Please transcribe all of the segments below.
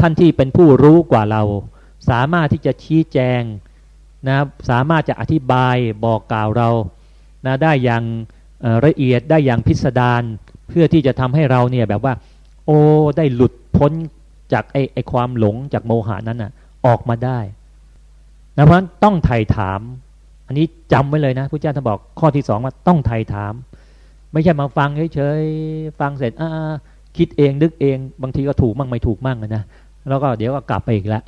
ท่านที่เป็นผู้รู้กว่าเรา สามารถที่จะชี้แจงนะสามารถจะอธิบายบอกกล่าวเรานะได้อย่างละเอียดได้อย่างพิสดารเพื่อที่จะทำให้เราเนี่ยแบบว่า โอ้ได้หลุดพ้นจากไอ้ไอความหลงจากโมหานั้นน่ะออกมาได้นะเพราะฉะนั้นต้องไถ่ถาม อันนี้จำไว้เลยนะพระเจ้าท่านบอกข้อที่สองว่าต้องไถ่ถาม ไม่ใช่มาฟังเฉยๆฟังเสร็จอ่า คิดเองนึกเองบางทีก็ถูกมั่งไม่ถูกมั่งนะแล้วก็เดี๋ยวก็กลับไปอีกแล้ว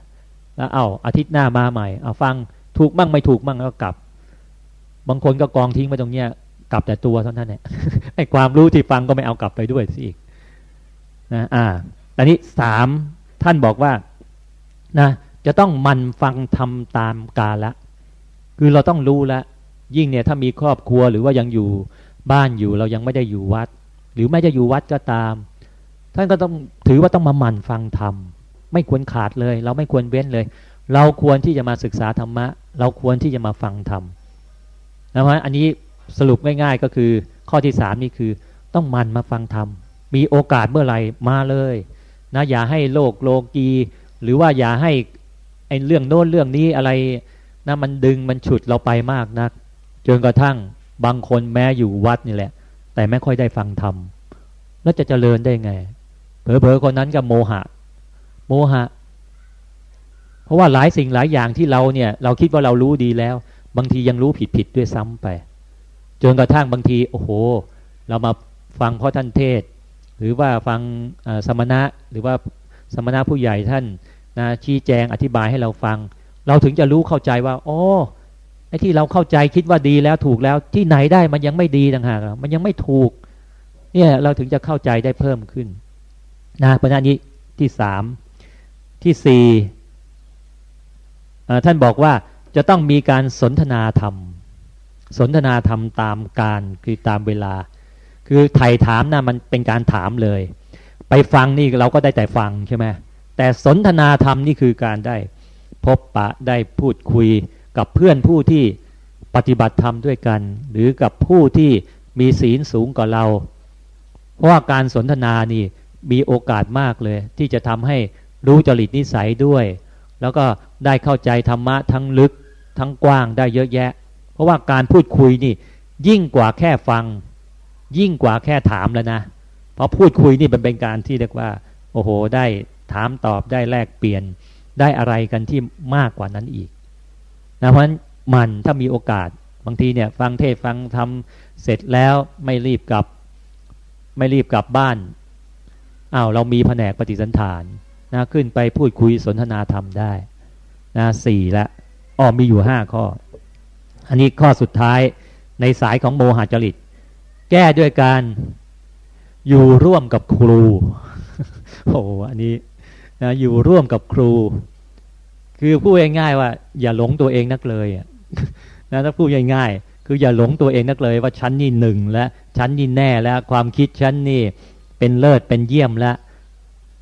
แล้วเอาอาทิตย์หน้ามาใหม่เอาฟังถูกมั่งไม่ถูกมั่งแล้วกลับ บางคนก็กองทิ้งไปตรงเนี้ยกลับแต่ตัวเท่านั้นแหละไอ้ความรู้ที่ฟังก็ไม่เอากลับไปด้วยสิอีกนะอ่าตอนนี้สามท่านบอกว่านะจะต้องมันฟังทำตามกาละ คือเราต้องรู้ละยิ่งเนี่ยถ้ามีครอบครัวหรือว่ายังอยู่บ้านอยู่เรายังไม่ได้อยู่วัด หรือไม่จะอยู่วัดก็ตาม ท่านก็ต้องถือว่าต้องมาหมั่นฟังธรรม ไม่ควรขาดเลย เราไม่ควรเว้นเลย เราควรที่จะมาศึกษาธรรมะ เราควรที่จะมาฟังธรรมนะฮะอันนี้สรุปง่ายๆก็คือข้อที่สามนี่คือ ต้องมันมาฟังธรรม มีโอกาสเมื่อไหร่มาเลยนะอย่าให้โลกโลกี หรือว่าอย่าให้ไอ้เรื่องโน้นเรื่องนี้อะไรนะมันดึงมันฉุดเราไปมากนักจนกระทั่งบางคนแม้อยู่วัดนี่แหละ แต่ไม่ค่อยได้ฟังธรรมแล้วจะเจริญได้ไง เผลอๆคนนั้นก็โมหะ โมหะ เพราะว่าหลายสิ่งหลายอย่างที่เราเนี่ย เราคิดว่าเรารู้ดีแล้ว บางทียังรู้ผิดๆด้วยซ้ำไป จนกระทั่งบางที โอ้โห เรามาฟังพ่อท่านเทศ หรือว่าฟังสมณะหรือว่าสมณะผู้ใหญ่ท่านนะชี้แจงอธิบายให้เราฟัง เราถึงจะรู้เข้าใจว่าโอ้ไอ้ที่เราเข้าใจคิดว่าดีแล้วถูกแล้วที่ไหนได้มันยังไม่ดีต่างหากมันยังไม่ถูก เนี่ยเราถึงจะเข้าใจได้เพิ่มขึ้น นะเพราะนั้นนี้ที่สามที่สี่ท่านบอกว่าจะต้องมีการสนทนาธรรม สนทนาธรรมตามการคือตามเวลา คือไถ่ถามนะ่ะมันเป็นการถามเลย ไปฟังนี่เราก็ได้แต่ฟังใช่ไหมแต่สนทนาธรรมนี่คือการได้พบปะได้พูดคุยกับเพื่อนผู้ที่ปฏิบัติธรรมด้วยกัน หรือกับผู้ที่มีศีลสูงกว่าเรา เพราะว่าการสนทนานี่ มีโอกาสมากเลย ที่จะทำให้รู้จริตนิสัยด้วย แล้วก็ได้เข้าใจธรรมะทั้งลึกทั้งกว้างได้เยอะแยะ เพราะว่าการพูดคุยนี่ ยิ่งกว่าแค่ฟัง ยิ่งกว่าแค่ถามแล้วนะ เพราะพูดคุยนี่มันเป็นการที่เรียกว่า โอ้โห ได้ถามตอบได้แลกเปลี่ยนได้อะไรกันที่มากกว่านั้นอีกนะเพราะฉะนั้นมันถ้ามีโอกาสบางทีเนี่ย ฟังเทศฟังทำเสร็จแล้วไม่รีบกลับ ไม่รีบกลับบ้าน อ้าวเรามีแผนกปฏิสันฐานนะขึ้นไปพูดคุยสนทนาธรรมได้นะสี่ละอ้อมีอยู่ห้าข้อ อันนี้ข้อสุดท้ายในสายของโมหะจริต แก้ด้วยการอยู่ร่วมกับครูโอ้อันนี้นะอยู่ร่วมกับครู คือพูดง่ายๆว่า อย่าหลงตัวเองนักเลยนะถ้าพูดง่ายๆคืออย่าหลงตัวเองนักเลยว่าฉันนี่หนึ่งแล้วฉันนี่แน่แล้วความคิดฉันนี่ เป็นเลิศเป็นเยี่ยมแล้ว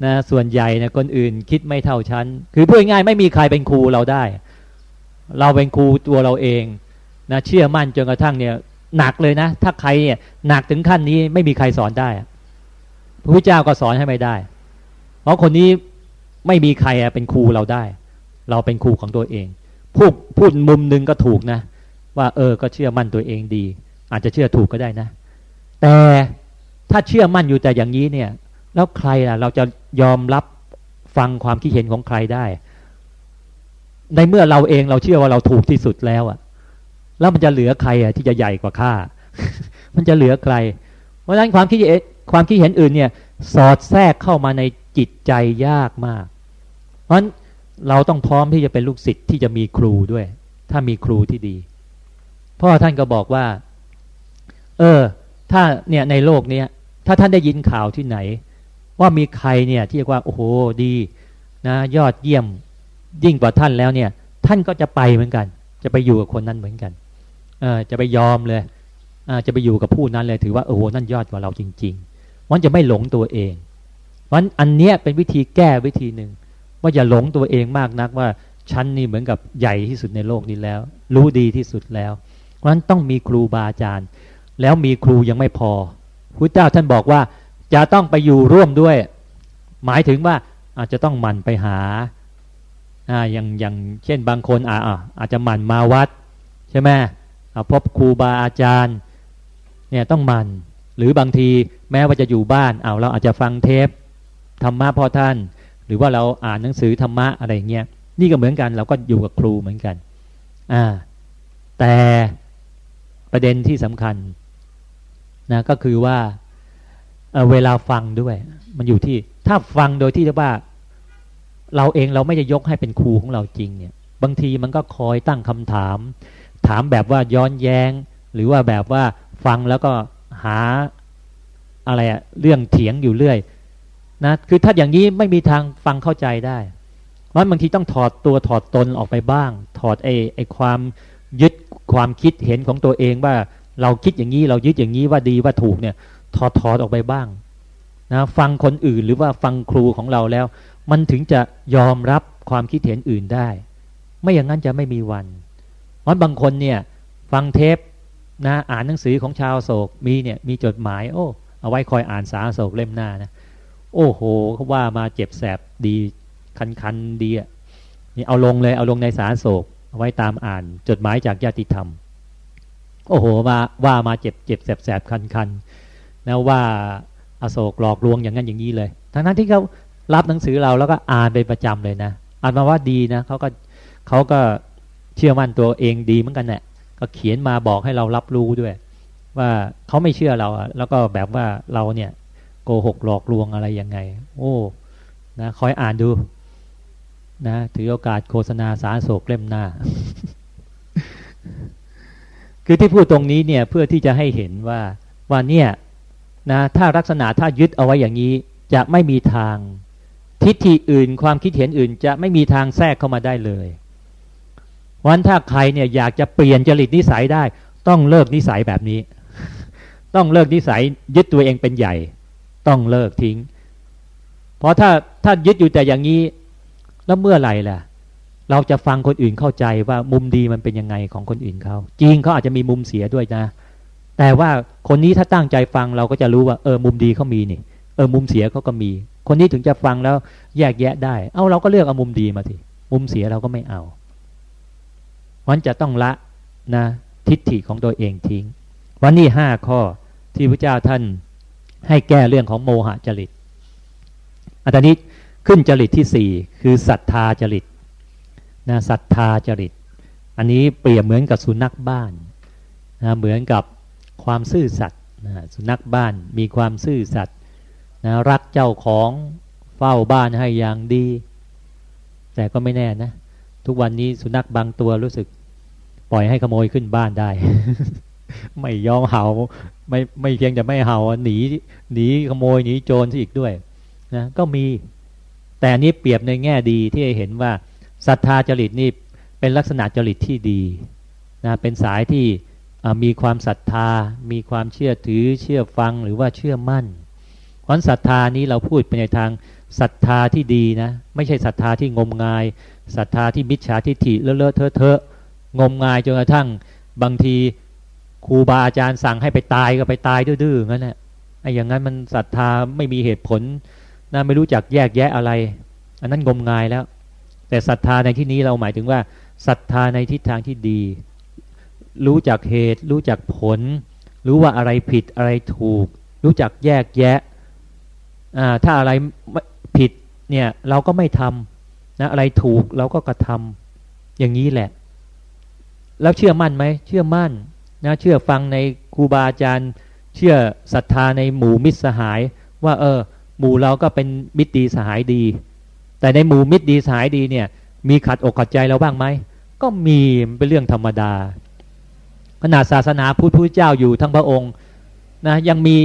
นะส่วนใหญ่นะคนอื่นคิดไม่เท่าฉันคือพูดง่ายไม่มีใครเป็นครูเราได้ เราเป็นครูตัวเราเองนะเชื่อมั่นจนกระทั่งเนี่ยหนักเลยนะ ถ้าใครเนี่ยหนักถึงขั้นนี้ไม่มีใครสอนได้พระพุทธเจ้าก็สอนให้ไม่ได้ เพราะคนนี้ไม่มีใครเป็นครูเราได้ เราเป็นครูของตัวเอง พูดพูดมุมนึงก็ถูกนะ ว่าเออก็เชื่อมั่นตัวเองดี อาจจะเชื่อถูกก็ได้นะ แต่ ถ้าเชื่อมั่นอยู่แต่อย่างนี้เนี่ย แล้วใครล่ะ เราจะยอมรับฟังความคิดเห็นของใครได้ ในเมื่อเราเองเราเชื่อว่าเราถูกที่สุดแล้วอะแล้วมันจะเหลือใครอะที่จะใหญ่กว่าข้า มันจะเหลือใคร เพราะฉะนั้นความคิดเห็นความคิดเห็นอื่นเนี่ย สอดแทรกเข้ามาในจิตใจยากมาก เพราะฉะนั้นเราต้องพร้อมที่จะเป็นลูกศิษย์ที่จะมีครูด้วย ถ้ามีครูที่ดีพ่อท่านก็บอกว่า เออ ถ้าเนี่ยในโลกเนี้ย ถ้าท่านได้ยินข่าวที่ไหน ว่ามีใครเนี่ยที่เรียกว่าโอ้โหดีนะยอดเยี่ยมยิ่งกว่าท่านแล้วเนี่ย ท่านก็จะไปเหมือนกัน จะไปอยู่กับคนนั้นเหมือนกันเออจะไปยอมเลยอจะไปอยู่กับผู้นั้นเลยถือว่าโอ้โหนั่นยอดกว่าเราจริง ๆ มันจะไม่หลงตัวเองวันอันเนี้ยเป็นวิธีแก้วิธีหนึ่งว่าอย่าหลงตัวเองมากนักว่าฉันนี่เหมือนกับใหญ่ที่สุดในโลกนี้แล้ว รู้ดีที่สุดแล้วเพราะฉะนั้นต้องมีครูบาอาจารย์ แล้วมีครูยังไม่พอ พระเจ้าท่านบอกว่าจะต้องไปอยู่ร่วมด้วย หมายถึงว่าอาจจะต้องหมั่นไปหาอ่าอย่างอย่างเช่นบางคนอ่าอาจจะหมั่นมาวัด ใช่ไหมพบครูบาอาจารย์เนี่ยต้องหมั่นหรือบางทีแม้ว่าจะอยู่บ้านเอาเราอาจจะฟังเทปธรรมะพ่อท่าน หรือว่าเราอ่านหนังสือธรรมะอะไรเงี้ยนี่ก็เหมือนกันเราก็อยู่กับครูเหมือนกันอ่าแต่ประเด็นที่สำคัญ นะก็คือว่าเเวลาฟังด้วย มันอยู่ที่ถ้าฟังโดยที่ว่า เราเองเราไม่จะยกให้เป็นครูของเราจริงเนี่ย บางทีมันก็คอยตั้งคำถาม ถามแบบว่าย้อนแย้ง หรือว่าแบบว่าฟังแล้วก็หาอะไรอะเรื่องเถียงอยู่เรื่อยนะคือถ้าอย่างนี้ไม่มีทางฟังเข้าใจได้เพราะบางทีต้องถอดตัวถอดตนออกไปบ้าง ถอดไอ้ไอ้ความยึดความคิดเห็นของตัวเองว่า เราคิดอย่างนี้เรายึดอย่างนี้ว่าดีว่าถูกเนี่ยถอดถอดออกไปบ้างนะฟังคนอื่นหรือว่าฟังครูของเราแล้ว มันถึงจะยอมรับความคิดเห็นอื่นได้ ไม่อย่างนั้นจะไม่มีวันเพราะบางคนเนี่ยฟังเทปนะอ่านหนังสือของชาวโศกมีเนี่ยมีจดหมาย โอ้เอาไว้คอยอ่านสาโศกเล่มหน้านะโอ้โหเขาว่ามาเจ็บแสบดีคันคันดีอะนี่เอาลงเลยเอาลงในสาโศกเอาไว้ตามอ่าน จดหมายจากญาติธรรม โอ้โหมาว่ามาเจ็บเจ็บแสบแสบคันคันนะว่าอโศกหลอกลวงอย่างนั้นอย่างนี้เลย ทั้งนั้นที่เขารับหนังสือเราแล้วก็อ่านเป็นประจำเลยนะอ่านมาว่าดีนะเขาก็เขาก็เชื่อมั่นตัวเองดีเหมือนกันแหละก็เขียนมาบอกให้เรารับรู้ด้วย ว่าเขาไม่เชื่อเราแล้วก็แบบว่าเราเนี่ยโกหกหลอกลวงอะไรยังไง โอ้นะคอยอ่านดูนะถือโอกาสโฆษณาสารโศกเล่มหน้า คือที่พูดตรงนี้เนี่ยเพื่อที่จะให้เห็นว่าว่าเนี่ยนะถ้าลักษณะถ้ายึดเอาไว้อย่างนี้จะไม่มีทาง ทิฏฐิอื่น ความคิดเห็นอื่น จะไม่มีทางแทรกเข้ามาได้เลยวันถ้าใครเนี่ยอยากจะเปลี่ยนจริตนิสัยได้ ต้องเลิกนิสัยแบบนี้ ต้องเลิกนิสัยยึดตัวเองเป็นใหญ่ ต้องเลิกทิ้ง เพราะถ้าถ้ายึดอยู่แต่อย่างนี้ แล้วเมื่อไหร่ล่ะ เราจะฟังคนอื่นเข้าใจว่ามุมดีมันเป็นยังไงของคนอื่นเขาจริงเขาอาจจะมีมุมเสียด้วยนะ แต่ว่าคนนี้ถ้าตั้งใจฟังเราก็จะรู้ว่าเออมุมดีเขามีนี่ เออมุมเสียเขาก็มี คนนี้ถึงจะฟังแล้วแยกแยะได้ เอาเราก็เลือกเอามุมดีมาสิมุมเสียเราก็ไม่เอามันจะต้องละนะทิฏฐิของตัวเองทิ้ง วันนี้ห้าข้อที่พระเจ้าท่านให้แก้เรื่องของโมหะจริตอันนี้ขึ้นจริตที่สี่คือศรัทธาจริต นะศรัทธาจริต อันนี้เปรียบเหมือนกับสุนัขบ้านนะเหมือนกับความซื่อสัตย์นะสุนัขบ้านมีความซื่อสัตย์นะรักเจ้าของเฝ้าบ้านให้อย่างดี แต่ก็ไม่แน่นะ ทุกวันนี้สุนัขบางตัวรู้สึก ปล่อยให้ขโมยขึ้นบ้านได้ ไม่ยอมเห่าไม่ไม่เพียงแต่ไม่เห่าหนีหนีขโมยหนีโจรซะอีกด้วยนะก็มี แต่นี้เปรียบในแง่ดีที่เห็นว่า ศรัทธาจริตนี่เป็นลักษณะจริตที่ดีนะเป็นสายที่มีความศรัทธา มีความเชื่อถือ เชื่อฟังหรือว่าเชื่อมั่นเพราะศรัทธานี้เราพูดไปในทางศรัทธาที่ดีนะไม่ใช่ศรัทธาที่งมงายศรัทธาที่มิจฉาทิฏฐิเลอะเลอะเทอะเทอะงมงายจนกระทั่งบางทีครูบาอาจารย์สั่งให้ไปตายก็ไปตายดื้อๆงั้นแหละไอ้อย่างนั้นมันศรัทธาไม่มีเหตุผลนะไม่รู้จักแยกแยะอะไร อันนั้นงมงายแล้ว แต่ศรัทธาในที่นี้เราหมายถึงว่าศรัทธาในทิศทางที่ดี รู้จักเหตุ รู้จักผล รู้ว่าอะไรผิดอะไรถูก รู้จักแยกแยะถ้าอะไรผิดเนี่ยเราก็ไม่ทำนะอะไรถูกเราก็กระทำอย่างนี้แหละ แล้วเชื่อมั่นไหมเชื่อมั่นนะเชื่อฟังในครูบาอาจารย์ เชื่อศรัทธาในหมู่มิตรสหาย ว่าเออหมู่เราก็เป็นมิตรดีสหายดี แต่ในหมู่มิตรดีสายดีเนี่ย มีขัดอกขัดใจเราบ้างไหมก็มีเป็นเรื่องธรรมดา ขนาดศาสนาพุทธเจ้าอยู่ทั้งพระองค์นะยังมี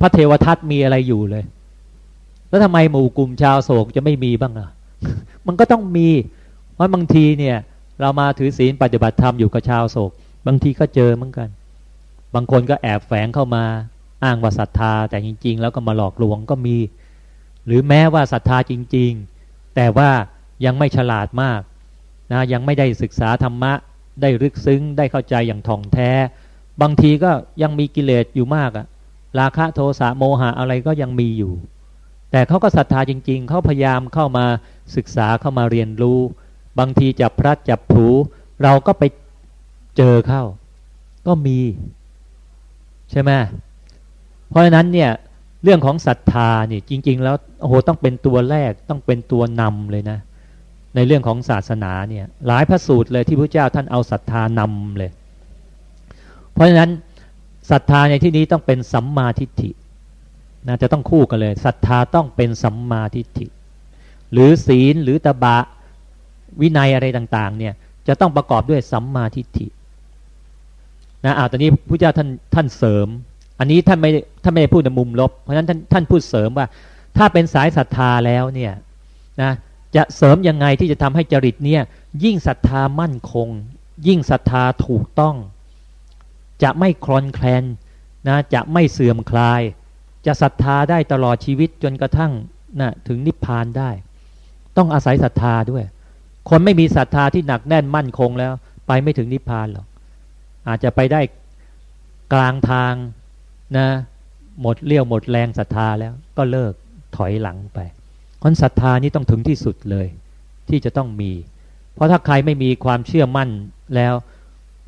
พระเทวทัตมีอะไรอยู่เลย แล้วทำไมหมู่กลุ่มชาวโศกจะไม่มีบ้างอะ มันก็ต้องมี เพราะบางทีเนี่ย เรามาถือศีลปฏิบัติธรรมอยู่กับชาวโศก บางทีก็เจอเหมือนกัน บางคนก็แอบแฝงเข้ามาอ้างว่าศรัทธา แต่จริง ๆ แล้วก็มาหลอกลวงก็มี หรือแม้ว่าศรัทธาจริง ๆ แต่ว่ายังไม่ฉลาดมากนะยังไม่ได้ศึกษาธรรมะได้ลึกซึ้งได้เข้าใจอย่างท่องแท้ บางทีก็ยังมีกิเลสอยู่มากอะราคะโทสะโมหะอะไรก็ยังมีอยู่ แต่เขาก็ศรัทธาจริง ๆ เขาพยายามเข้ามาศึกษาเข้ามาเรียนรู้ บางทีจับพระจับผูเราก็ไปเจอเข้า ก็มี ใช่ไหมเพราะฉะนั้นเนี่ย เรื่องของศรัทธานี่จริง ๆ แล้วโอ้โหต้องเป็นตัวแรกต้องเป็นตัวนำเลยนะ ในเรื่องของศาสนาเนี่ยหลายพระสูตรเลยที่พระเจ้าท่านเอาศรัทธานำเลย เพราะฉะนั้นศรัทธาในที่นี้ต้องเป็นสัมมาทิฏฐินะจะต้องคู่กันเลยศรัทธาต้องเป็นสัมมาทิฏฐิ หรือศีลหรือตบะวินัยอะไรต่างๆเนี่ยจะต้องประกอบด้วยสัมมาทิฏฐินะอาตอนนี้พระเจ้าท่านท่านเสริม อันนี้ท่านไม่ท่านไม่ได้พูดในมุมลบ เพราะฉะนั้นท่านท่านพูดเสริมว่า ถ้าเป็นสายศรัทธาแล้วเนี่ยนะจะเสริมยังไงที่จะทำให้จริตเนี่ยยิ่งศรัทธามั่นคง ยิ่งศรัทธาถูกต้อง จะไม่คลอนแคลนนะจะไม่เสื่อมคลาย จะศรัทธาได้ตลอดชีวิตจนกระทั่งนะถึงนิพพานได้ ต้องอาศัยศรัทธาด้วย คนไม่มีศรัทธาที่หนักแน่นมั่นคงแล้ว ไปไม่ถึงนิพพานหรอกอาจจะไปได้กลางทาง นะหมดเลี้ยวหมดแรงศรัทธาแล้วก็เลิกถอยหลังไปคนศรัทธานี้ต้องถึงที่สุดเลย ที่จะต้องมี เพราะถ้าใครไม่มีความเชื่อมั่นแล้ว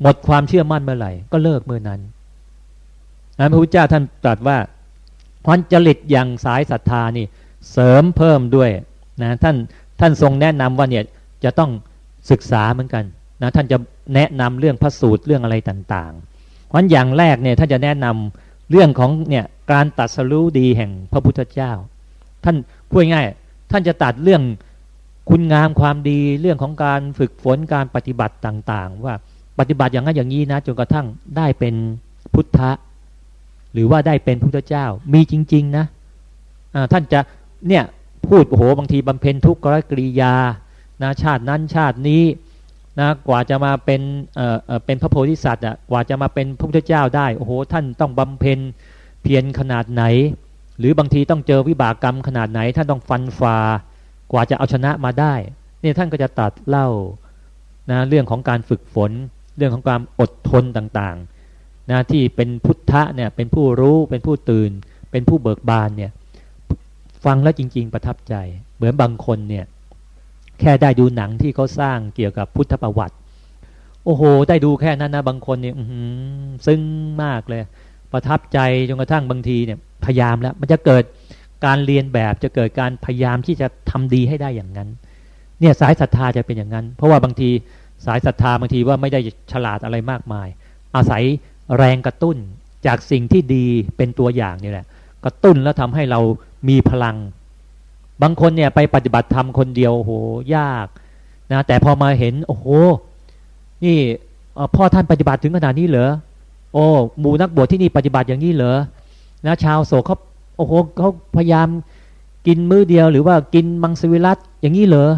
หมดความเชื่อมั่นเมื่อไหร่ ก็เลิกเมื่อนั้นนั้นพระพุทธเจ้าท่านตรัสว่าพรจริตอย่างสายศรัทธานี่เสริมเพิ่มด้วยนะท่านท่านทรงแนะนำว่าเนี่ยจะต้องศึกษาเหมือนกันนะท่านจะแนะนำเรื่องพระสูตรเรื่องอะไรต่างๆเพราะอย่างแรกเนี่ยท่านจะแนะนำ เรื่องของเนี่ยการตัดสรู้ดีแห่งพระพุทธเจ้า ท่านพูดง่ายท่านจะตัดเรื่องคุณงามความดีเรื่องของการฝึกฝนการปฏิบัติต่างๆ ว่าปฏิบัติอย่างนั้นอย่างนี้นะจนกระทั่งได้เป็นพุทธะ หรือว่าได้เป็นพุทธเจ้ามีจริง ๆ นะะท่านจะเนี่ยพูดโอ้โหบางทีบำเพ็ญทุกขกริยานะชาตินั้นชาตินี้ นะกว่าจะมาเป็นเอ่อเป็นพระโพธิสัตว์อะกว่าจะมาเป็นพระพุทธเจ้าได้โอ้โหท่านต้องบำเพ็ญเพียรขนาดไหน หรือบางทีต้องเจอวิบากกรรมขนาดไหน ท่านต้องฟันฝ่ากว่าจะเอาชนะมาได้เนี่ยท่านก็จะตัดเล่านะเรื่องของการฝึกฝน เรื่องของการอดทนต่างๆนะที่เป็นพุทธะเนี่ยเป็นผู้รู้เป็นผู้ตื่น เป็นผู้เบิกบานเนี่ยฟังแล้วจริง ๆ ประทับใจ เหมือนบางคนเนี่ย แค่ได้ดูหนังที่เขาสร้างเกี่ยวกับพุทธประวัติ โอ้โห ได้ดูแค่นั้นนะบางคนเนี่ยซึ้งมากเลย ประทับใจจนกระทั่งบางทีเนี่ย พยายามแล้ว มันจะเกิดการเรียนแบบจะเกิดการพยายามที่จะทำดีให้ได้อย่างนั้น เนี่ยสายศรัทธาจะเป็นอย่างนั้น เพราะว่าบางทีสายศรัทธาบางทีว่าไม่ได้ฉลาดอะไรมากมาย อาศัยแรงกระตุ้นจากสิ่งที่ดีเป็นตัวอย่างนี่แหละกระตุ้นแล้วทำให้เรามีพลัง บางคนเนี่ยไปปฏิบัติธรรมคนเดียวโหยากนะแต่พอมาเห็นโอ้โห นี่พ่อท่านปฏิบัติถึงขนาดนี้เหรอโอ้หมู่นักบวชที่นี่ปฏิบัติอย่างนี้เหรอนะชาวโศกเขาโอ้โหเขาพยายามกินมื้อเดียวหรือว่ากินมังสวิรัตอย่างนี้เหรอ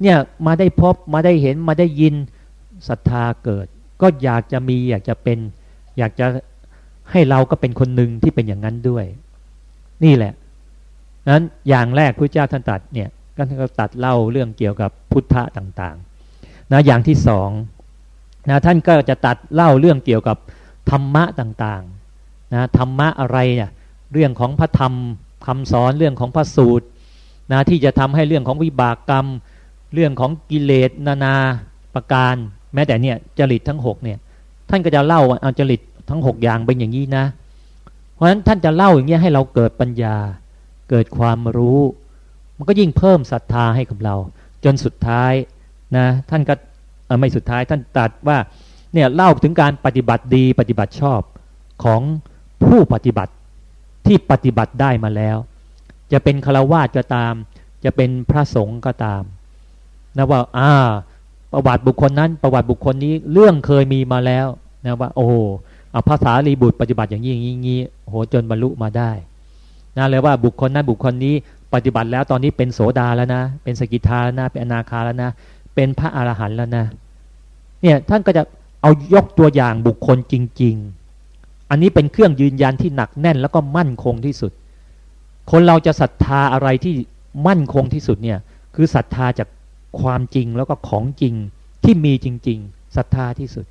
เนี่ยมาได้พบมาได้เห็นมาได้ยินศรัทธาเกิด ก็อยากจะมีอยากจะเป็น อยากจะให้เราก็เป็นคนหนึ่งที่เป็นอย่างนั้นด้วย นี่แหละ นั้นอย่างแรกพระเจ้าท่านตัดเนี่ยก็ท่านก็ตัดเล่าเรื่องเกี่ยวกับพุทธะต่างๆนะอย่างที่สองนะท่านก็จะตัดเล่าเรื่องเกี่ยวกับธรรมะต่างๆนะธรรมะอะไรเนี่ยเรื่องของพระธรรมคำสอนเรื่องของพระสูตรนะที่จะทำให้เรื่องของวิบากกรรม เรื่องของกิเลสนานาประการ แม้แต่เนี่ยจริตทั้งหกเนี่ยท่านก็จะเล่าเอาจริตทั้งหกอย่างเป็นอย่างนี้นะ เพราะฉะนั้นท่านจะเล่าอย่างนี้ให้เราเกิดปัญญา เกิดความรู้ มันก็ยิ่งเพิ่มศรัทธาให้กับเรา จนสุดท้ายนะท่านก็ไม่สุดท้ายท่านตัดว่าเนี่ยเล่าถึงการปฏิบัติดีปฏิบัติชอบของผู้ปฏิบัติที่ปฏิบัติได้มาแล้ว จะเป็นฆราวาสก็ตาม จะเป็นพระสงฆ์ก็ตามนะว่าอ่าประวัติบุคคลนั้น ประวัติบุคคลนี้เรื่องเคยมีมาแล้วนะว่า โอ้เอาภาษาลีบุตรปฏิบัติอย่างนี้อย่างนี้โหจนบรรลุมาได้ นะเลยว่าบุคคลนั้นบุคคลนี้ปฏิบัติแล้วตอนนี้เป็นโสดาแล้วนะ เป็นสกิทาแล้วนะเป็นอนาคาแล้วนะ เป็นพระอรหันต์แล้วนะเนี่ยท่านก็จะเอายกตัวอย่างบุคคลจริง ๆ อันนี้เป็นเครื่องยืนยันที่หนักแน่นแล้วก็มั่นคงที่สุด คนเราจะศรัทธาอะไรที่มั่นคงที่สุดเนี่ยคือศรัทธาจากความจริงแล้วก็ของจริงที่มีจริง ๆศรัทธาที่สุด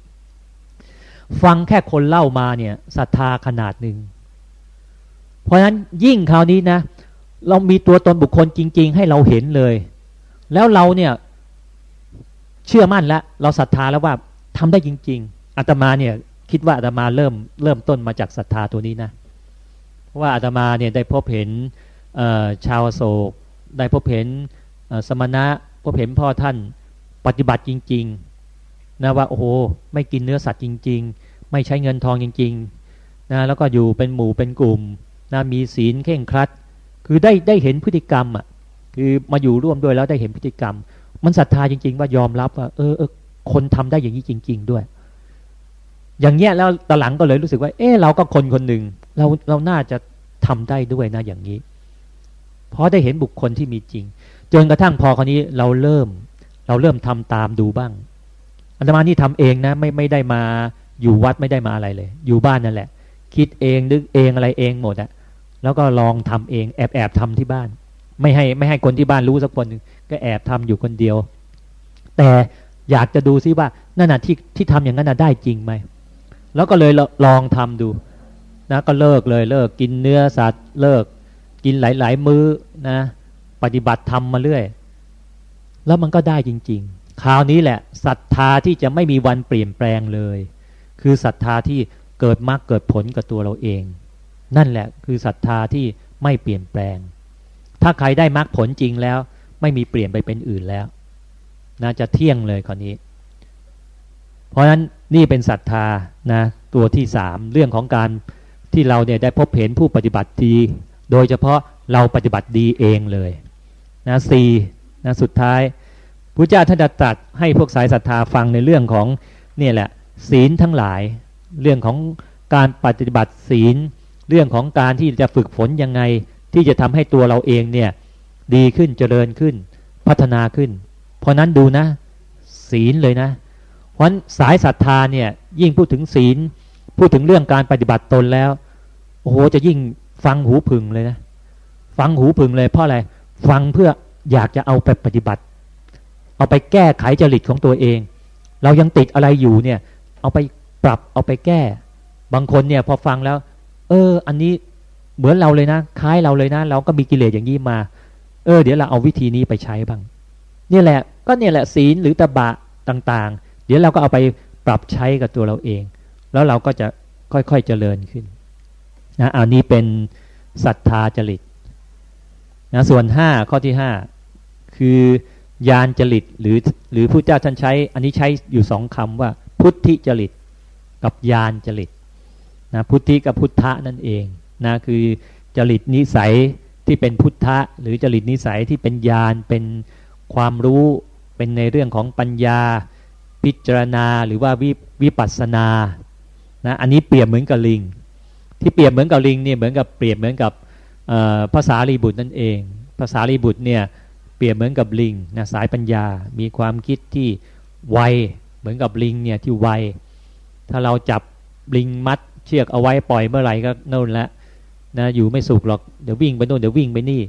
ฟังแค่คนเล่ามาเนี่ยศรัทธาขนาดหนึ่ง เพราะฉะนั้นยิ่งคราวนี้นะ เรามีตัวตนบุคคลจริง ๆ ให้เราเห็นเลย แล้วเราเนี่ยเชื่อมั่นแล้วเราศรัทธาแล้วว่าทำได้จริง ๆอาตมาเนี่ยคิดว่าอาตมาเริ่มเริ่มต้นมาจากศรัทธาตัวนี้นะเพราะว่าอาตมาเนี่ยได้พบเห็นชาวโศก ได้พบเห็นสมณะพบเห็นพ่อท่านปฏิบัติจริง ๆนะว่าโอ้โหไม่กินเนื้อสัตว์จริง ๆ ไม่ใช้เงินทองจริง ๆนะแล้วก็อยู่เป็นหมู่เป็นกลุ่ม นะมีศีลเข่งครัด คือได้ได้เห็นพฤติกรรมอะคือมาอยู่ร่วมด้วยแล้วได้เห็นพฤติกรรม มันศรัทธาจริง ๆ ว่ายอมรับว่าเออเออคนทำได้อย่างนี้จริง ๆ ด้วย อย่างเงี้ยแล้วตหลังก็เลยรู้สึกว่า เออเราก็คนคนหนึ่งเราเราน่าจะทำได้ด้วยนะอย่างนี้เพราะได้เห็นบุคคลที่มีจริงจนกระทั่งพอคนนี้เราเริ่ม เราเริ่มทำตามดูบ้างอาตมานี่ทำเองนะไม่ไม่ได้มาอยู่วัดไม่ได้มาอะไรเลย อยู่บ้านนั่นแหละ คิดเองนึกเองอะไรเองหมดอะ แล้วก็ลองทำเองแอบแอบทำที่บ้าน ไม่ให้ไม่ให้คนที่บ้านรู้สักคนนึงก็แอบทำอยู่คนเดียว แต่อยากจะดูซิว่านั่นน่ะที่ที่ทำอย่างนั้นน่ะได้จริงไหมแล้วก็เลยลองทำดูนะก็เลิกเลยเลิกกินเนื้อสัตว์เลิก กินหลาย ๆ มื้อนะ ปฏิบัติธรรมมาเรื่อย แล้วมันก็ได้จริง ๆ คราวนี้แหละศรัทธาที่จะไม่มีวันเปลี่ยนแปลงเลย คือศรัทธาที่เกิดมรรคเกิดผลกับตัวเราเอง นั่นแหละคือศรัทธาที่ไม่เปลี่ยนแปลง ถ้าใครได้มรรคผลจริงแล้ว ไม่มีเปลี่ยนไปเป็นอื่นแล้วน่าจะเที่ยงเลยคราวนี้ เพราะฉะนั้นนี่เป็นศรัทธานะตัวที่สามเรื่องของการที่เราเนี่ยได้พบเห็นผู้ปฏิบัติดี โดยเฉพาะเราปฏิบัติดีเองเลยนะสี่นะสุดท้ายพระเจ้าท่านตรัสให้พวกสายศรัทธาฟังในเรื่องของเนี่ยแหละศีลทั้งหลาย เรื่องของการปฏิบัติศีล เรื่องของการที่จะฝึกฝนยังไง ที่จะทำให้ตัวเราเองเนี่ย ดีขึ้นเจริญขึ้น พัฒนาขึ้น เพราะนั้นดูนะ ศีลเลยนะ เพราะสายศรัทธาเนี่ย ยิ่งพูดถึงศีล พูดถึงเรื่องการปฏิบัติตนแล้วโอ้โหจะยิ่งฟังหูพึงเลยนะ ฟังหูพึงเลยเพราะอะไรฟังเพื่ออยากจะเอาไปปฏิบัติ เอาไปแก้ไขจริตของตัวเอง เรายังติดอะไรอยู่เนี่ย เอาไปปรับเอาไปแก้ บางคนเนี่ยพอฟังแล้ว เออ อันนี้เหมือนเราเลยนะคล้ายเราเลยนะ เราก็มีกิเลสอย่างนี้มา เออ เดี๋ยวเราเอาวิธีนี้ไปใช้บ้างนี่แหละ ก็เนี่ยแหละศีลหรือตบะต่าง ๆ เดี๋ยวเราก็เอาไปปรับใช้กับตัวเราเอง แล้วเราก็จะค่อยๆเจริญขึ้นนะอันนี้เป็นศรัทธาจริตนะส่วนห้าข้อที่ห้าคือยานจริตหรือหรือผู้เจ้าท่านใช้ อันนี้ใช้อยู่สองคำว่า พุทธิจริต กับยานจริต นะพุทธิกับพุทธะนั่นเองนะคือจริตนิสัยที่เป็นพุทธะ หรือจริตนิสัยที่เป็นญาณเป็นความรู้เป็นในเรื่องของปัญญา พิจารณาหรือว่าวิวปัสนานะอันนี้เปรียบเหมือนกับลิง ที่เปรียบเหมือนกับลิงเนี่ยเหมือนกับเปรียบเหมือนกับภาษาลีบุตรนั่นเอง ภาษาลีบุตรเนี่ยเปรียบเหมือนกับลิงนะสายปัญญา มีความคิดที่ไวเหมือนกับลิงเนี่ยที่ไวถ้าเราจับลิงมัด เชือกเอาไว้ปล่อยเมื่อไหร่ก็โน่นละนะอยู่ไม่สุขหรอกเดี๋ยววิ่งไปโน่นเดี๋ยววิ่งไปนี่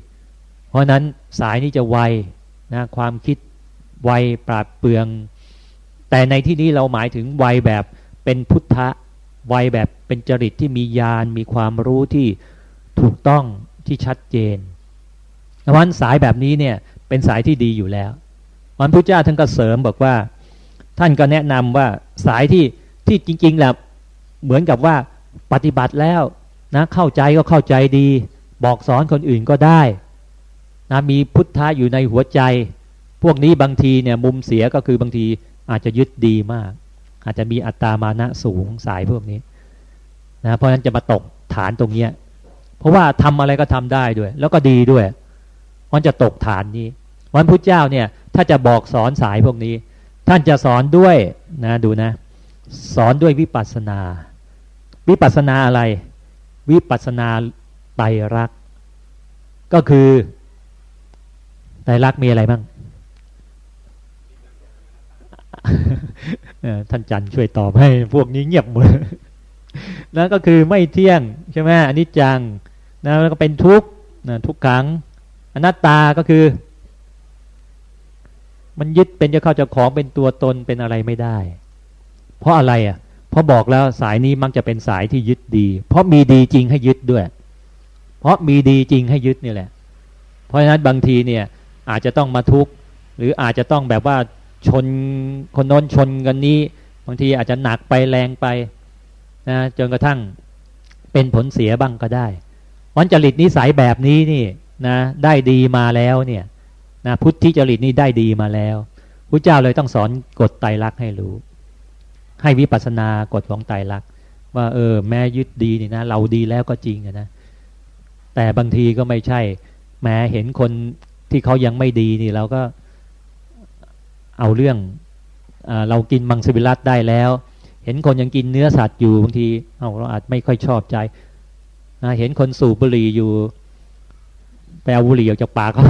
เพราะนั้นสายนี้จะไวนะความคิดไวปราดเปลือง แต่ในที่นี้เราหมายถึงไวแบบเป็นพุทธะวัยแบบเป็นจริตที่มีญาณมีความรู้ที่ถูกต้องที่ชัดเจนวันสายแบบนี้เนี่ยเป็นสายที่ดีอยู่แล้ววันพุทธเจ้าท่านก็เสริมบอกว่า ท่านก็แนะนำว่าสายที่ที่จริงๆแหละ เหมือนกับว่าปฏิบัติแล้วนะเข้าใจก็เข้าใจดี บอกสอนคนอื่นก็ได้นะมีพุทธะอยู่ในหัวใจ พวกนี้บางทีเนี่ยมุมเสียก็คือบางทีอาจจะยึดดีมาก อาจจะมีอัตตามานะสูงสายพวกนี้นะเพราะฉะนั้นจะมาตกฐานตรงเนี้ยเพราะว่าทำอะไรก็ทำได้ด้วย แล้วก็ดีด้วยมันจะตกฐานนี้ วันพุทธเจ้าเนี่ยถ้าจะบอกสอนสายพวกนี้ ท่านจะสอนด้วยนะดูนะ สอนด้วยวิปัสสนา วิปัสนาอะไร วิปัสนาไตรรักก็คือไตรลักมีอะไรบ้างท่านจันช่วยตอบให้พวกนี้เงียบหมดนั่นก็คือไม่เที่ยงใช่ไหมอันนี้จังนะแล้วก็เป็นทุกข์นะทุกขังอนัตตาก็คือ มันยึดเป็นจะเข้าจะของเป็นตัวตนเป็นอะไรไม่ได้ เพราะอะไรอะ เพราะบอกแล้วสายนี้มักจะเป็นสายที่ยึดดี เพราะมีดีจริงให้ยึดด้วย เพราะมีดีจริงให้ยึดนี่แหละ เพราะฉะนั้นบางทีเนี่ยอาจจะต้องมาทุกข์หรืออาจจะต้องแบบว่าชนคนโน้นชนกันนี้ บางทีอาจจะหนักไปแรงไปนะจนกระทั่งเป็นผลเสียบ้างก็ได้วันจริตนิสัยแบบนี้นี่นะได้ดีมาแล้วเนี่ยนะพุทธิจริตนี่ได้ดีมาแล้วพระเจ้าเลยต้องสอนกฎไตรลักษณ์ให้รู้ ให้วิปัสสนากฎของไตรลักษณ์ว่าเออ แม้ยึดดีนี่นะ เราดีแล้วก็จริงนะแต่บางทีก็ไม่ใช่ แม้เห็นคนที่เขายังไม่ดีนี่เราก็เอาเรื่องเรากินมังสวิรัตได้แล้ว เห็นคนยังกินเนื้อสัตว์อยู่บางทีเอาเราอาจไม่ค่อยชอบใจนะเห็นคนสูบบุหรี่อยู่แปลบุหรี่ออกจากปากเขา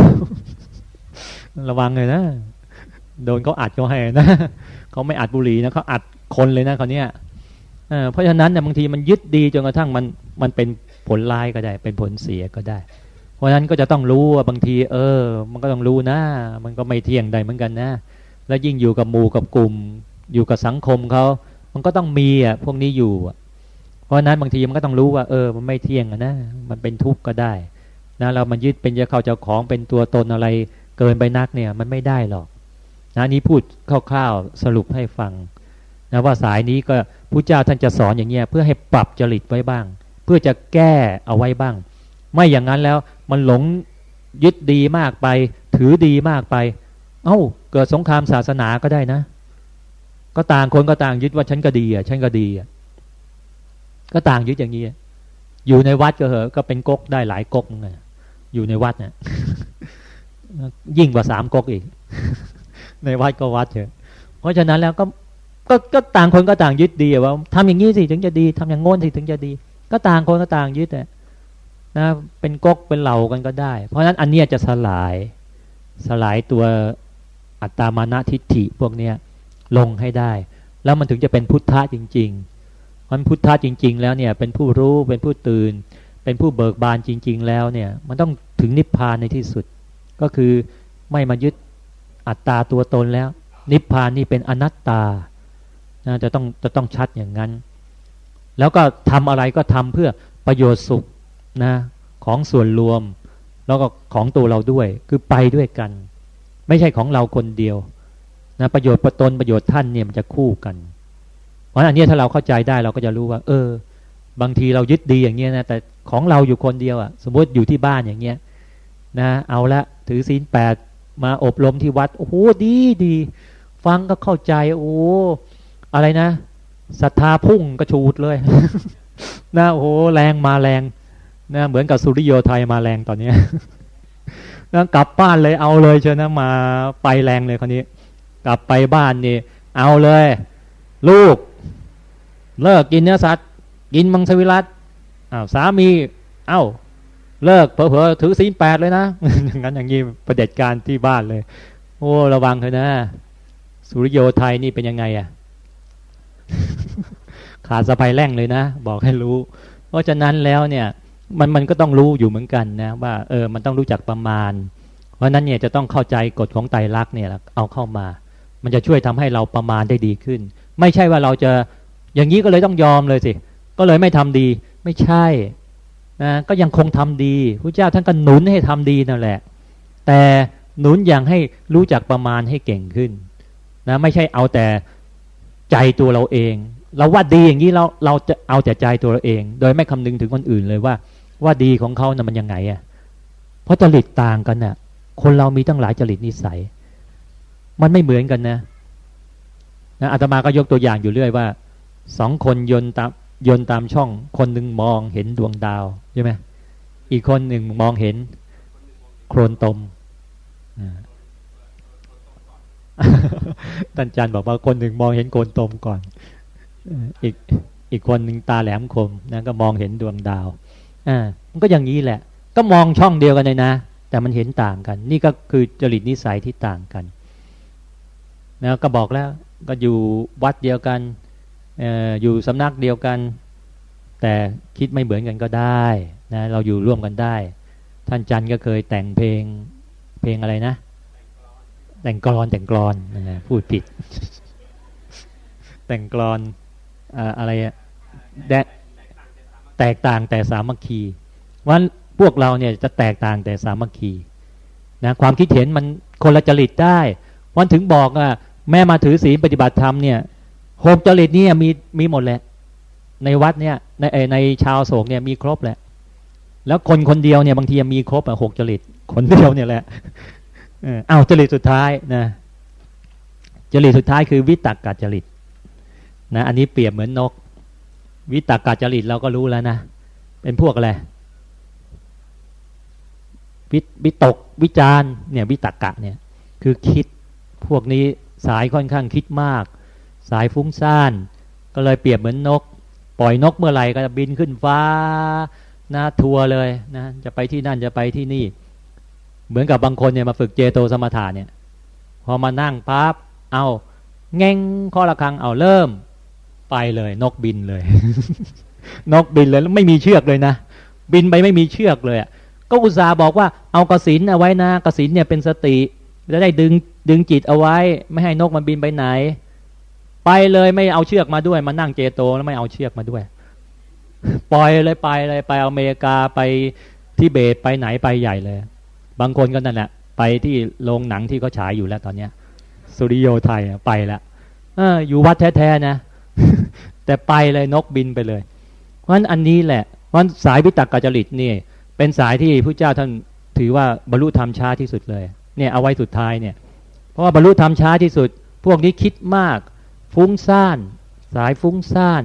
ระวังเลยนะโดนเขาอัดเขาให้นะเขาไม่อัดบุหรี่นะเขาอัด คนเลยนะเขาเนี้ยเพราะฉะนั้นเนี่ยบางทีมันยึดดีจนกระทั่งมันมันเป็นผลร้ายก็ได้ เป็นผลเสียก็ได้ เพราะฉะนั้นก็จะต้องรู้ว่าบางที เออ มันก็ต้องรู้นะ มันก็ไม่เที่ยงได้เหมือนกันนะ แล้วยิ่งอยู่กับหมู่กับกลุ่ม อยู่กับสังคมเขามันก็ต้องมีอะพวกนี้อยู่เพราะฉะนั้นบางทีมันก็ต้องรู้ว่า เออ มันไม่เที่ยงนะ มันเป็นทุกข์ก็ได้นะเรามันยึดเป็นจะเข้าเจ้าของเป็นตัวตนอะไร เกินไปนักเนี่ย มันไม่ได้หรอกนะนี้พูดคร่าวๆสรุปให้ฟัง นะว่าสายนี้ก็พระเจ้าท่านจะสอนอย่างเงี้ยเพื่อให้ปรับจริตไว้บ้าง เพื่อจะแก้เอาไว้บ้าง ไม่อย่างนั้นแล้วมันหลงยึดดีมากไป ถือดีมากไป เอา้าเกิดสงครามศาสนาก็ได้นะ ก็ต่างคนก็ต่างยึดว่าฉันก็ดีอะฉันก็ดีอะก็ต่างยึดอย่างนี้อยู่ในวัดก็เหอะก็เป็นก๊กได้หลายก๊กไงอยู่ในวัดเนี่ยยิ่งกว่าสามก๊กอีก ในวัดก็วัดเถอะเพราะฉะนั้นแล้วก็ ก็ก็ต่างคนก็ต่างยึดดีว่าทำอย่างนี้สิถึงจะดีทำอย่างโง่สิถึงจะดี ก็ต่างคนก็ต่างยึดนะนะเป็นก๊กเป็นเหล่ากันก็ได้ เพราะฉะนั้นอันเนี้ยจะสลายสลายตัวอัตตามานะทิฏฐิพวกเนี้ยลงให้ได้ แล้วมันถึงจะเป็นพุทธะจริงๆมันพุทธะจริง ๆ แล้วเนี่ยเป็นผู้รู้เป็นผู้ตื่น เป็นผู้เบิกบานจริง ๆ แล้วเนี่ยมันต้องถึงนิพพานในที่สุด ก็คือไม่มายึดอัตตาตัวตนแล้ว นิพพานนี่เป็นอนัตตา นะจะต้องจะต้องชัดอย่างนั้น แล้วก็ทำอะไรก็ทำเพื่อประโยชน์สุขนะของส่วนรวม แล้วก็ของตัวเราด้วยคือไปด้วยกัน ไม่ใช่ของเราคนเดียวนะประโยชน์ประตนประโยชน์ท่านเนี่ยมันจะคู่กันเพราะอันนี้ถ้าเราเข้าใจได้เราก็จะรู้ว่า เออ บางทีเรายึดดีอย่างเงี้ยนะแต่ของเราอยู่คนเดียวอะ่ะ สมมติอยู่ที่บ้านอย่างเงี้ยนะเอาละถือศีลแปดมาอบรมที่วัด โอ้โหดีดี ฟังก็เข้าใจ โอ้ อะไรนะศรัทธาพุ่งกระชูดเลยนะโอ้โหแรงมาแรงนะเหมือนกับสุริโยไทยมาแรงตอนนี้นะกลับบ้านเลยเอาเลยเชียวนะมาไปแรงเลยคนนี้ กลับไปบ้านนี่ เอาเลย ลูก เลิกกินเนื้อสัตว์ กินมังสวิรัตอ้าวสามี เอา้า เลิกเผลอๆถือศีลแปดเลยนะอย่างนั้นอย่างนี้ประเด็จการที่บ้านเลย โอ้ระวังเถอะนะ สุริโยไทยนี่เป็นยังไงอะ ขาดสะพายแร่งเลยนะ บอกให้รู้ เพราะฉะนั้นแล้วเนี่ยมันมันก็ต้องรู้อยู่เหมือนกันนะว่าเออมันต้องรู้จักประมาณ เพราะนั้นเนี่ยจะต้องเข้าใจกฎของไตรลักษณ์เนี่ยเอาเข้ามา มันจะช่วยทำให้เราประมาณได้ดีขึ้น ไม่ใช่ว่าเราจะอย่างนี้ก็เลยต้องยอมเลยสิก็เลยไม่ทำดี ไม่ใช่นะก็ยังคงทำดีพระเจ้าท่านก็หนุนให้ทำดีนั่นแหละ แต่หนุนอย่างให้รู้จักประมาณให้เก่งขึ้นนะไม่ใช่เอาแต่ ใจตัวเราเอง เราว่าดีอย่างนี้เราเราจะเอาแต่ใจตัวเราเอง โดยไม่คำนึงถึงคนอื่นเลยว่า ว่าดีของเขานะ่ะมันยังไงอะ่ะเพราะจริตต่างกันนะ่ะ คนเรามีตั้งหลายจริตนิสัย มันไม่เหมือนกันนะนะอาตมาก็ยกตัวอย่างอยู่เรื่อยว่าสองคนยนตามยนตามช่อง คนหนึ่งมองเห็นดวงดาวใช่ไหมอีกคนหนึ่งมองเห็น โครนตม ท่านอาจารย์บอกว่าคนหนึ่งมองเห็นโกนตมก่อน อีกอีกคนหนึ่งตาแหลมคมนะก็มองเห็นดวงดาวอ่ามันก็อย่างนี้แหละ ก็มองช่องเดียวกันเลยนะ แต่มันเห็นต่างกัน นี่ก็คือจริตนิสัยที่ต่างกันนะก็บอกแล้วก็อยู่วัดเดียวกันออยู่สำนักเดียวกัน แต่คิดไม่เหมือนกันก็ได้นะเราอยู่ร่วมกันได้ ท่านจันก็เคยแต่งเพลงเพลงอะไรนะ แต่งกรอนแต่งกรอนนะพูดผิด แต่งกรอนอะไรอะแตกต่างแต่สามัคคีวันพวกเราเนี่ยจะแตกต่างแต่สามัคคีนะความคิดเห็นมันคนละจริตได้ วันถึงบอกอะแม่มาถือศีลปฏิบัติธรรมเนี่ยหกจริตนี่มีมีหมดแหละ ในวัดเนี่ยในในชาวโศกเนี่ยมีครบแหละ แล้วคนคนเดียวเนี่ยบางทีมีครบอะหกจริตคนเดียวเนี่ยแหละ เออเอาจริตสุดท้ายนะจริตสุดท้ายคือวิตกกัจริตนะอันนี้เปรียบเหมือนนก วิตกกัจริตเราก็รู้แล้วนะเป็นพวกอะไรวิวตกวิจารเนี่ยวิตกกะเนี่ยคือคิดพวกนี้สายค่อนข้างคิดมาก สายฟุ้งซ่านก็เลยเปรียบเหมือนนก ปล่อยนกเมื่อไหร่ก็จะบินขึ้นฟ้านะทัวร์เลยนะจะไปที่นั่นจะไปที่นี่ เหมือนกับบางคนเนี่ยมาฝึกเจโตสมถะเนี่ย พอมานั่งปั๊บเอาเง่งข้อละครังเอาเริ่ม ไปเลย นกบินเลย นกบินเลยแล้วไม่มีเชือกเลยนะบินไปไม่มีเชือกเลยอะก็อุตส่าห์บอกว่าเอากระสินเอาไว้นะกระสินเนี่ยเป็นสติจะได้ดึงดึงจิตเอาไว้ ไม่ให้นกมันบินไปไหน ไปเลยไม่เอาเชือกมาด้วยมานั่งเจโตแล้วไม่เอาเชือกมาด้วย ปล่อยเลยไปเลยไปอเมริกาไปที่เบตไปไหนไปใหญ่เลย บางคนก็นั่นแหละไปที่โรงหนังที่เขาฉายอยู่แล้วตอนเนี้ยสุริโยไทยไปแล้วเอออยู่วัดแท้ๆนะ แต่ไปเลยนกบินไปเลย เพราะฉะนั้นอันนี้แหละเพราะสายวิตกกจริตนี่ เป็นสายที่พระเจ้าท่านถือว่าบรรลุธรรมช้าที่สุดเลยเนี่ยเอาไว้สุดท้ายเนี่ยเพราะว่าบรรลุธรรมช้าที่สุด พวกนี้คิดมาก ฟุ้งซ่าน สายฟุ้งซ่าน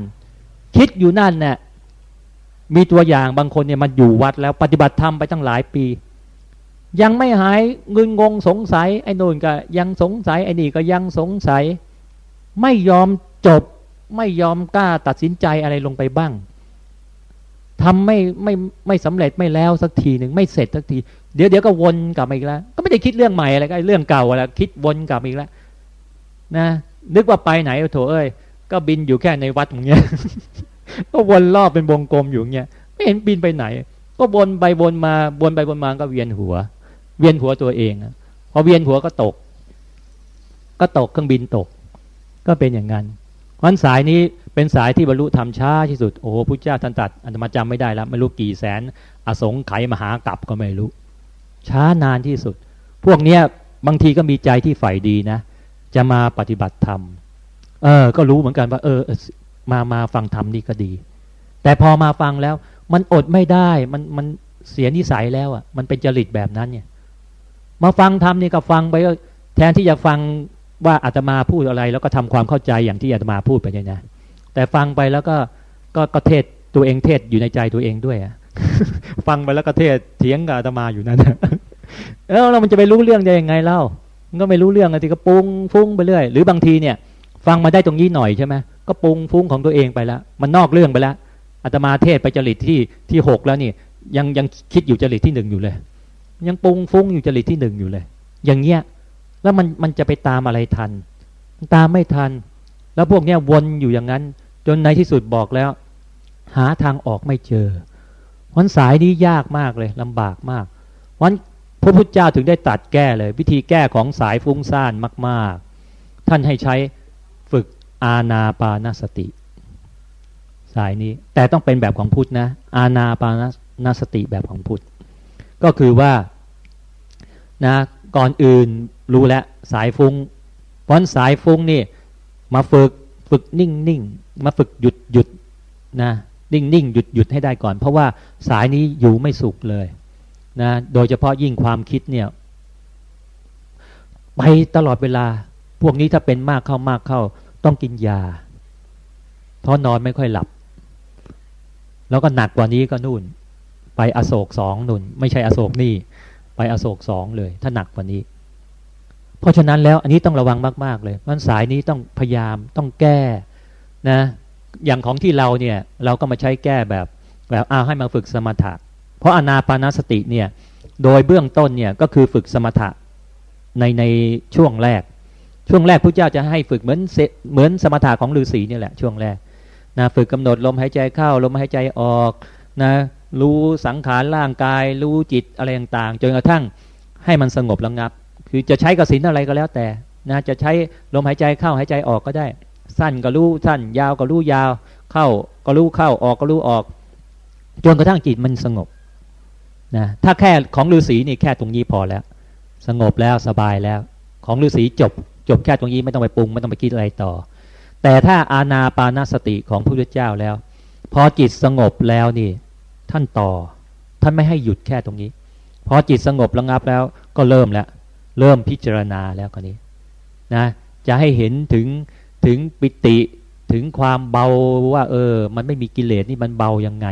คิดอยู่นั่นเนี่ยมีตัวอย่างบางคนเนี่ยมันอยู่วัดแล้วปฏิบัติธรรมไปตั้งหลายปี ยังไม่หายเงินงงสงสัยไอ้นู่นก็ยังสงสัยไอ้นี่ก็ยังสงสัย ไม่ยอมจบ ไม่ยอมกล้าตัดสินใจอะไรลงไปบ้างทำไม่ไม่ไม่สำเร็จไม่แล้วสักทีหนึ่งไม่เสร็จสักที เดี๋ยวเดี๋ยวก็วนกลับมาอีกแล้ว ก็ไม่ได้คิดเรื่องใหม่อะไรก็เรื่องเก่าอะไรคิดวนกลับมาอีกแล้วนะนึกว่าไปไหนโถเอ้ยก็บินอยู่แค่ในวัดอย่างเงี้ยก็วนรอบเป็นวงกลมอยู่อย่างเงี้ยไม่เห็นบินไปไหน ก็วนไปวนมาวนไปวนมาก็เวียนหัว เวียนหัวตัวเองพอเวียนหัวก็ตก ก็ตกเครื่องบินตก ก็เป็นอย่างนั้นวันสายนี้เป็นสายที่บรรลุธรรมช้าที่สุด โอ้โหพุทธเจ้าท่านตัดอันตมาจำไม่ได้แล้วไม่รู้กี่แสน อสงไขยมหากรัปก็ไม่รู้ ช้านานที่สุด พวกเนี้ยบางทีก็มีใจที่ใฝ่ดีนะ จะมาปฏิบัติธรรมเออ ก็รู้เหมือนกันว่า เออ มามาฟังธรรมนี่ก็ดี แต่พอมาฟังแล้ว มันอดไม่ได้ มันมันเสียนิสัยแล้วอะ มันเป็นจริตแบบนั้นเนี่ย มาฟังธรรมนี่ก็ฟังไปก็แทนที่จะฟังว่าอาตมาพูดอะไร แล้วก็ทำความเข้าใจอย่างที่อาตมาพูดไปเนี่ยนะแต่ฟังไปแล้วก็ก็ก็เทศตัวเองเทศอยู่ในใจตัวเองด้วยอะฟังไปแล้วก็เทศเถียงกับอาตมาอยู่นั่นเออเรามันจะไปรู้เรื่องได้ยังไงเล่าก็ไม่รู้เรื่องอะไรก็ปุงฟุ้งไปเรื่อยหรือบางทีเนี่ย ฟังมาได้ตรงนี้หน่อยใช่ไหมก็ปุงฟุ้งของตัวเองไปแล้วมันนอกเรื่องไปแล้วอาตมาเทศไปจริตที่ที่หกแล้วนี่ยังยังคิดอยู่จริตที่หนึ่งอยู่เลย ยังปุงฟุ้งอยู่จริตที่หนึ่งอยู่เลย อย่างเงี้ย แล้วมันมันจะไปตามอะไรทัน ตามไม่ทัน แล้วพวกเนี้ยวนอยู่อย่างนั้น จนในที่สุดบอกแล้ว หาทางออกไม่เจอวันสายนี้ยากมากเลยลำบากมากวันพระพุทธเจ้าถึงได้ตัดแก้เลย วิธีแก้ของสายฟุ้งซ่านมาก ๆ ท่านให้ใช้ฝึกอาณาปานสติ สายนี้แต่ต้องเป็นแบบของพุทธนะ อาณาปานสติแบบของพุทธ ก็คือว่านะก่อนอื่นรู้แล้วสายฟุง้งเพราะสายฟุ้งนี่มาฝึกฝึกนิ่งนิ่งมาฝึกหยุดหยุดนะนิ่งนิ่งหยุดหยุดให้ได้ก่อน เพราะว่าสายนี้อยู่ไม่สุขเลยนะโดยเฉพาะยิ่งความคิดเนี่ยไปตลอดเวลา พวกนี้ถ้าเป็นมากเข้ามากเข้า ต้องกินยา เพราะนอนไม่ค่อยหลับ แล้วก็หนักกว่านี้ก็นู่น ไปอโศกสองนุ่นไม่ใช่อโศกนี่ ไปอโศกสองเลย ถ้าหนักกว่านี้ เพราะฉะนั้นแล้วอันนี้ต้องระวังมากๆเลยมันสายนี้ต้องพยายามต้องแก้นะ อย่างของที่เราเนี่ยเราก็มาใช้แก้แบบแบบอ้าให้มาฝึกสมถะ เพราะอนาปานาสติเนี่ยโดยเบื้องต้นเนี่ยก็คือฝึกสมถะในในช่วงแรก ช่วงแรกพระเจ้าจะให้ฝึกเหมือนเหมือนสมถะของฤาษีนี่แหละช่วงแรกนะฝึกกำหนดลมหายใจเข้าลมหายใจออกนะ รู้สังขารร่างกาย รู้จิตอะไรต่างๆจนกระทั่งให้มันสงบระงับ คือจะใช้กสินอะไรก็แล้วแต่นะจะใช้ลมหายใจเข้าหายใจออกก็ได้ สั้นก็รู้สั้น ยาวก็รู้ยาว เข้าก็รู้เข้าออกก็รู้ออก จนกระทั่งจิตมันสงบนะถ้าแค่ของฤาษีนี่แค่ตรงนี้พอแล้ว สงบแล้วสบายแล้ว ของฤาษีจบ จบแค่ตรงนี้ไม่ต้องไปปรุงไม่ต้องไปคิดอะไรต่อ แต่ถ้าอาณาปานาสติของพระพุทธเจ้าแล้ว พอจิตสงบแล้วนี่ ท่านต่อ ท่านไม่ให้หยุดแค่ตรงนี้พอจิตสงบระงับแล้วก็เริ่มแล้วเริ่มพิจารณาแล้วคนนี้นะจะให้เห็นถึงถึงปิติถึงความเบาว่า เออ มันไม่มีกิเลสนี่มันเบายังไง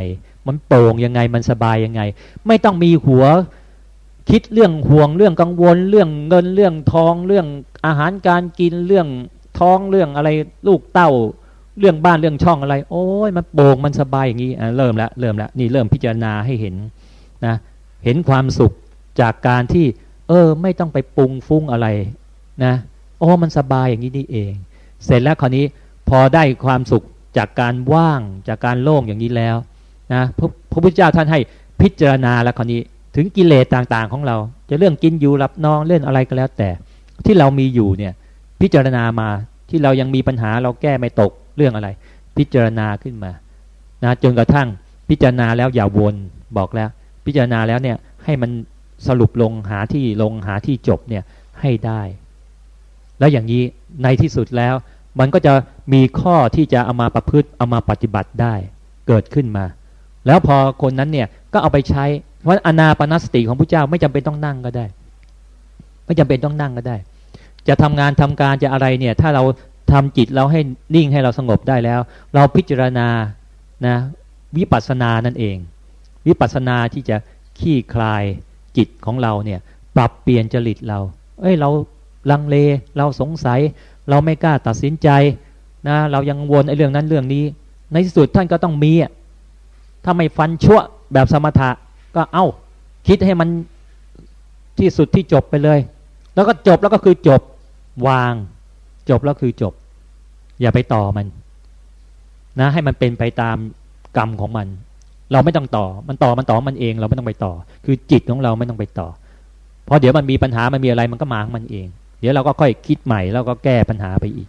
มันโปร่งยังไงมันสบายยังไง ไม่ต้องมีหัวคิดเรื่องห่วงเรื่องกังวล เรื่องเงินเรื่องทองเรื่องอาหารการกินเรื่องท้องเรื่องอะไรลูกเต้า เรื่องบ้านเรื่องช่องอะไร โอ้ยมันโป่งมันสบายอย่างนี้เริ่มแล้วเริ่มแล้วนี่เริ่มพิจารณาให้เห็นนะเห็นความสุขจากการที่ เออ ไม่ต้องไปปรุงฟุ้งอะไรนะโอ้มันสบายอย่างนี้นี่เอง เสร็จแล้วคราวนี้พอได้ความสุขจากการว่างจากการโล่งอย่างนี้แล้วนะพระพระพุทธเจ้าท่านให้พิจารณาแล้วคราวนี้ ถึงกิเลสต่างๆของเรา จะเรื่องกินอยู่หลับนอนเล่นอะไรก็แล้วแต่ ที่เรามีอยู่เนี่ยพิจารณามาที่เรายังมีปัญหาเราแก้ไม่ตก เรื่องอะไร พิจารณาขึ้นมานะจนกระทั่งพิจารณาแล้วอย่าวนบอกแล้ว พิจารณาแล้วเนี่ยให้มันสรุปลงหาที่ลงหาที่จบเนี่ยให้ได้ แล้วอย่างนี้ในที่สุดแล้ว มันก็จะมีข้อที่จะเอามาประพฤติเอามาปฏิบัติได้เกิดขึ้นมา แล้วพอคนนั้นเนี่ยก็เอาไปใช้เพราะอนาปนสติของพระเจ้าไม่จำเป็นต้องนั่งก็ได้ ไม่จำเป็นต้องนั่งก็ได้ จะทำงานทำการจะอะไรเนี่ย ถ้าเรา ทำจิตเราให้นิ่งให้เราสงบได้แล้ว เราพิจารณานะวิปัสสนานั่นเอง วิปัสสนาที่จะขี้คลายจิตของเราเนี่ยปรับเปลี่ยนจริตเรา เอ้ยเราลังเลเราสงสัย เราไม่กล้าตัดสินใจนะเรายังวนไอ้เรื่องนั้นเรื่องนี้ ในที่สุดท่านก็ต้องมีถ้าไม่ฟันชั่วแบบสมถะก็เอา้าคิดให้มันที่สุดที่จบไปเลย แล้วก็จบแล้วก็คือจบวาง จบแล้วคือจบ อย่าไปต่อมัน นะ ให้มันเป็นไปตามกรรมของมัน เราไม่ต้องต่อ มันต่อมันต่อมันเอง เราไม่ต้องไปต่อ คือจิตของเราไม่ต้องไปต่อเพราะเดี๋ยวมันมีปัญหามันมีอะไรมันก็มาของมันเอง เดี๋ยวเราก็ค่อยคิดใหม่แล้วก็แก้ปัญหาไปอีก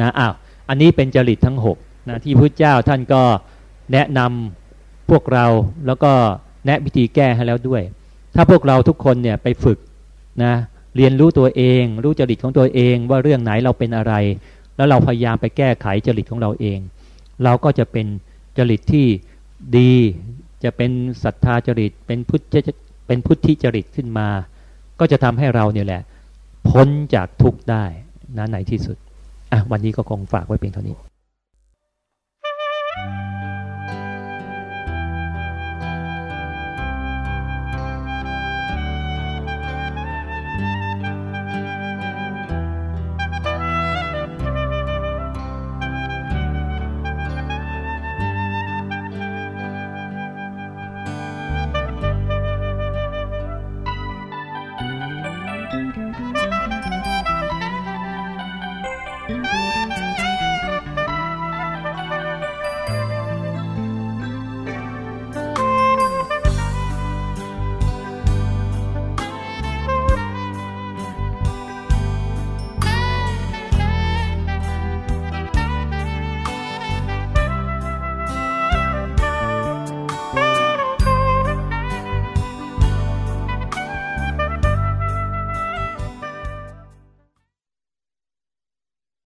นะอ้าวอันนี้เป็นจริตทั้งหกนะที่พระเจ้าท่านก็แนะนำพวกเราแล้วก็แนะวิธีแก้ให้แล้วด้วย ถ้าพวกเราทุกคนเนี่ยไปฝึกนะ เรียนรู้ตัวเอง รู้จริตของตัวเองว่าเรื่องไหนเราเป็นอะไร แล้วเราพยายามไปแก้ไขจริตของเราเอง เราก็จะเป็นจริตที่ดี จะเป็นศรัทธาจริต เป็นพุทธเป็นพุทธิจริตขึ้นมา ก็จะทำให้เราเนี่ยแหละ พ้นจากทุกข์ได้นะไหนที่สุดอะวันนี้ก็คงฝากไว้เพียงเท่านี้